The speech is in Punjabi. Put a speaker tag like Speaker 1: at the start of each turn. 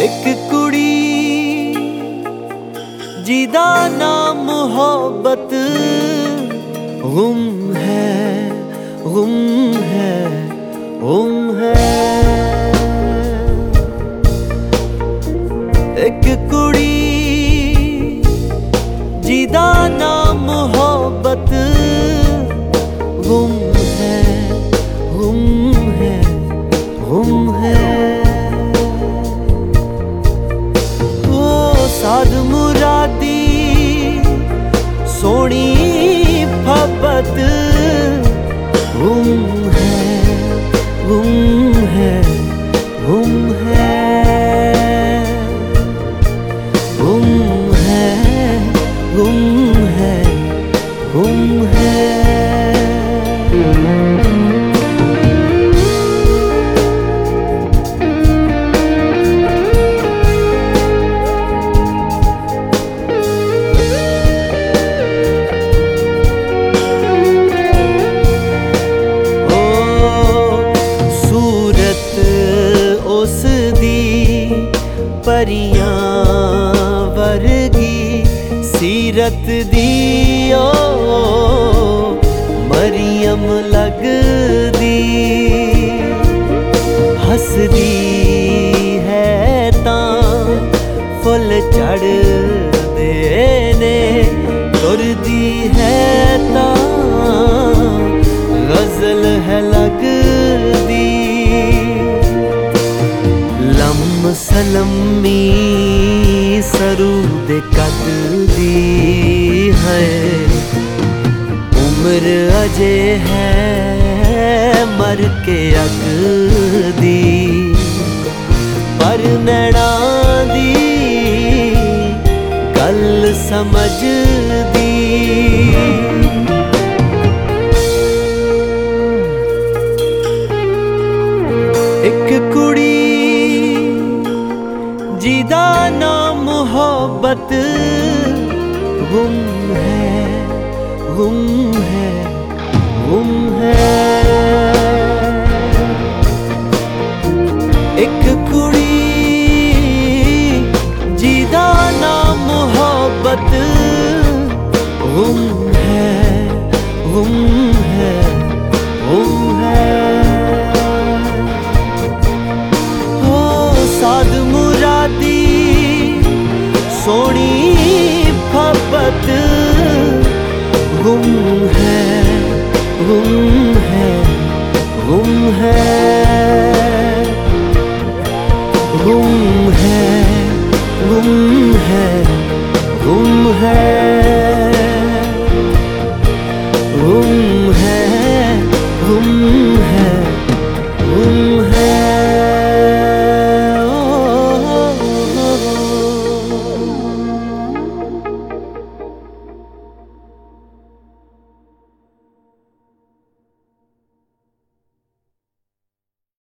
Speaker 1: ਇੱਕ ਕੁੜੀ ਜਿਹਦਾ ਨਾਮ ਮੁਹੱਬਤ ਗੁੰਮ ਹੈ ਗੁੰਮ ਹੈ ਗੁੰਮ ਹੈ। ਇੱਕ परियां वर्गी सीरत दियो ਮਰੀਮ ਲੱਗਦੀ ਹੱਸਦੀ ਹੈ ਤਾਂ ਫੁੱਲ ਚੜਦੇ ਨੇ ਤੁਰਦੀ ਹੈ ਤਾਂ ਗਜ਼ਲ ਹੈ ਲੱਗਦੀ ਲੰਮ ਸਲਮੀ ਸਰੂਦ ਕੱਟਦੀ ਹੈ ਉਮਰ ਅਜੇ ਹੈ ਮਰ ਕੇ ਅਕਦੀ ਪਰ ਨੈਣਾ ਦੀ ਗੱਲ ਸਮਝਦੀ। ਇੱਕ ਕੁੜੀ ਜਿਹਦਾ ਨਾਮ ਮੁਹੱਬਤ ਗੁੰਮ ਹੈ। ਗੁੰਮ ਹੈ ਗੁੰਮ ਹੈ। ਗੁੰਮ ਹੈ ਗੁੰਮ ਹੈ ਗੁੰਮ ਹੈ। ਗੁੰਮ